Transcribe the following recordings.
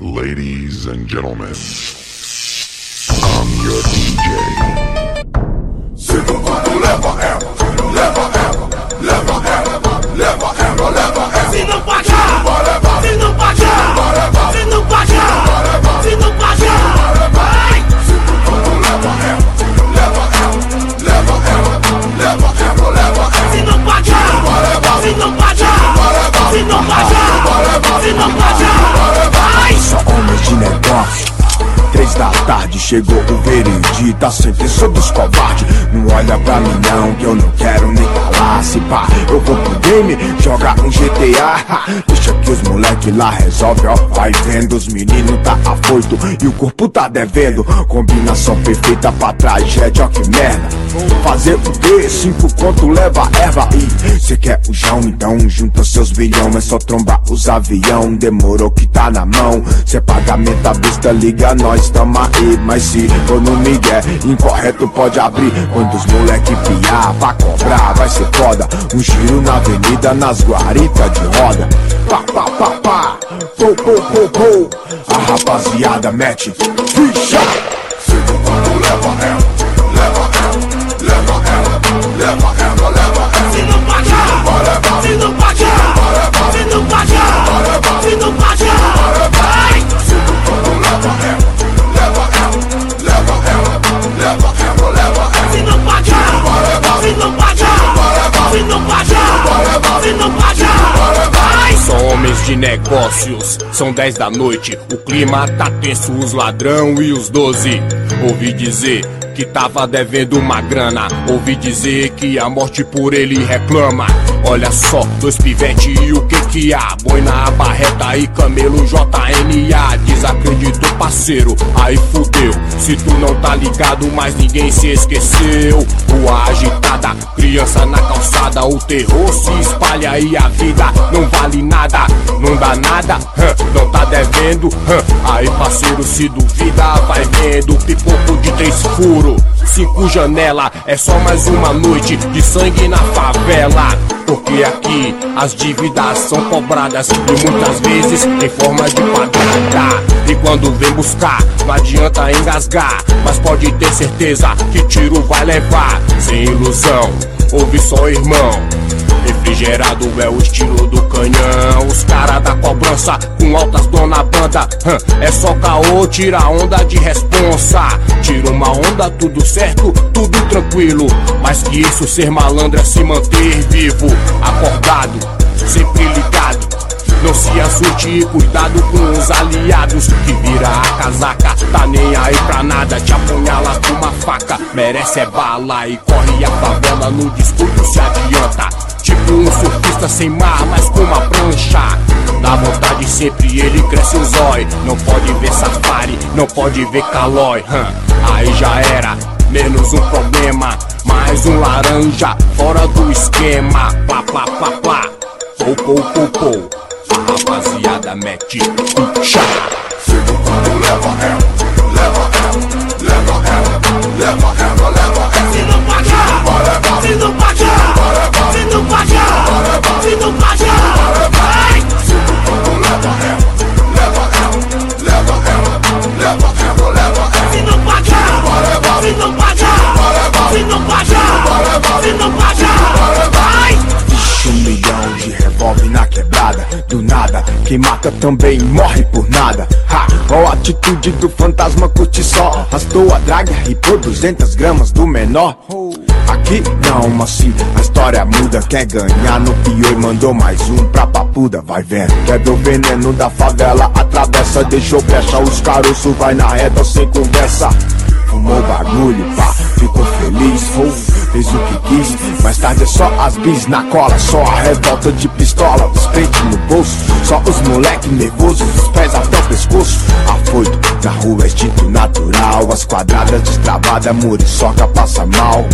Ladies and gentlemen, I'm your. Chegou o veredito, a sentença dos covardes. Não olha pra mim não, que eu não quero nem calar. Se pá, eu vou pro game, jogar um GTA. Deixa que os moleque lá resolve, ó. Vai vendo, os meninos tá afoito e o corpo tá devendo. Combinação perfeita pra tragédia, ó que merda. Fazer o quê? Cinco conto leva erva e cê quer o jão, então junta seus bilhão. É só trombar os avião, demorou que tá na mão. Cê pagamento à vista, liga nós, tamo aí. Mas se for no migué, incorreto pode abrir. Quando os moleque piar pra cobrar, vai ser foda. Um giro na avenida, nas guaritas de roda. Pá, pá, pá, pá, pô, pô, pô, pô. A rapaziada mete ficha. Negócios, são 10 da noite. O clima tá tenso, os ladrão e os 12. Ouvi dizer que tava devendo uma grana. Ouvi dizer que a morte por ele reclama. Olha só, dois pivete e o que Boi na barreta e camelo JNA. Desacreditou, parceiro, aí fudeu. Se tu não tá ligado, mas ninguém se esqueceu. Rua agitada, criança na calçada. O terror se espalha e a vida não vale nada. Não dá nada, hã, não tá devendo. hã. Aí, parceiro, se duvida, vai vendo. Pipoco de três furos, cinco janela. É só mais uma noite de sangue na favela. Porque aqui as dívidas são cobradas e muitas vezes em forma de pagada. E quando vem buscar, não adianta engasgar. Mas pode ter certeza que tiro vai levar. Sem ilusão, ouve só, irmão. Refrigerado é o estilo do canhão. Os cara da cobrança com altas dona banda. É só caô, tira onda de responsa. Tira uma onda, tudo certo, tudo tranquilo. Mas que isso ser malandro é se manter vivo, acordado, sempre ligado. Não se assuste e cuidado com os aliados. Que vira a casaca, tá nem aí pra nada. Te apunhala com uma faca, merece é bala. E corre a favela no discurso se adianta. Tipo um surfista sem mar, mas com uma prancha. Dá vontade sempre, ele cresce o zói. Não pode ver safari, não pode ver calói. Hã, Aí já era, menos um problema. Mais um laranja, fora do esquema. Plá, plá, plá, plá Pou, pou, pou, pou rapaziada mete ficha Sinto quando leva ela, nada, quem mata também morre por nada. Ha, qual a atitude do fantasma? Curte só. Rastou a draga e por 200 gramas do menor. Aqui não, mas sim, a história muda. Quer ganhar no pior e mandou mais um pra papuda. Vai vendo, ver o veneno da favela? Atravessa, deixou brecha, os caroços vai na reta sem conversa. Fumou bagulho, pá, ficou feliz, foi, fez o que quis. Mais tarde é só as bis na cola, só a revolta de pistola, os peitos no bolso. Só os moleque nervosos, os pés até o pescoço. Afoito, na rua é instinto natural, as quadradas destravadas, muriçoca passa mal.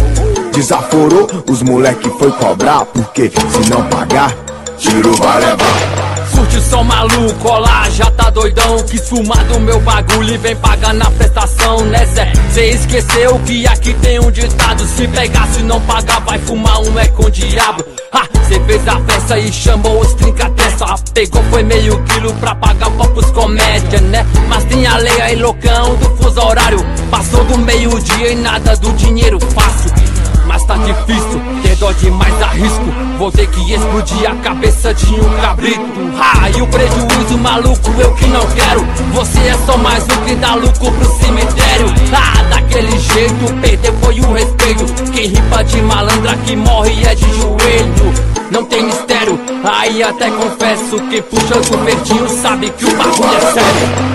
Desaforou, os moleque foi cobrar, porque se não pagar, tiro vai levar. Curte o som maluco, olá, já tá doidão. Quis fumar do meu bagulho e vem pagar na prestação, né Zé? Cê esqueceu que aqui tem um ditado Se pegar, se não pagar, vai fumar um é com o diabo. Ha, cê fez a festa e chamou os trinca-testa Pegou foi meio quilo pra pagar pros comédia, né? Mas tem a lei aí, loucão, do fuso horário. Passou do meio-dia e nada do dinheiro fácil. Mas tá difícil, ter dó demais arrisco Vou ter que explodir a cabeça de um cabrito. Ha, e o prejuízo maluco eu que não quero. Você é só mais um que dá lucro pro cemitério. Ah, daquele jeito, perder foi o respeito. Quem ripa de malandra que morre é de joelho. Não tem mistério, aí até confesso Quem puxa o verdinho sabe que o bagulho é sério